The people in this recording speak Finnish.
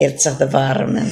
Elsa the Varmen.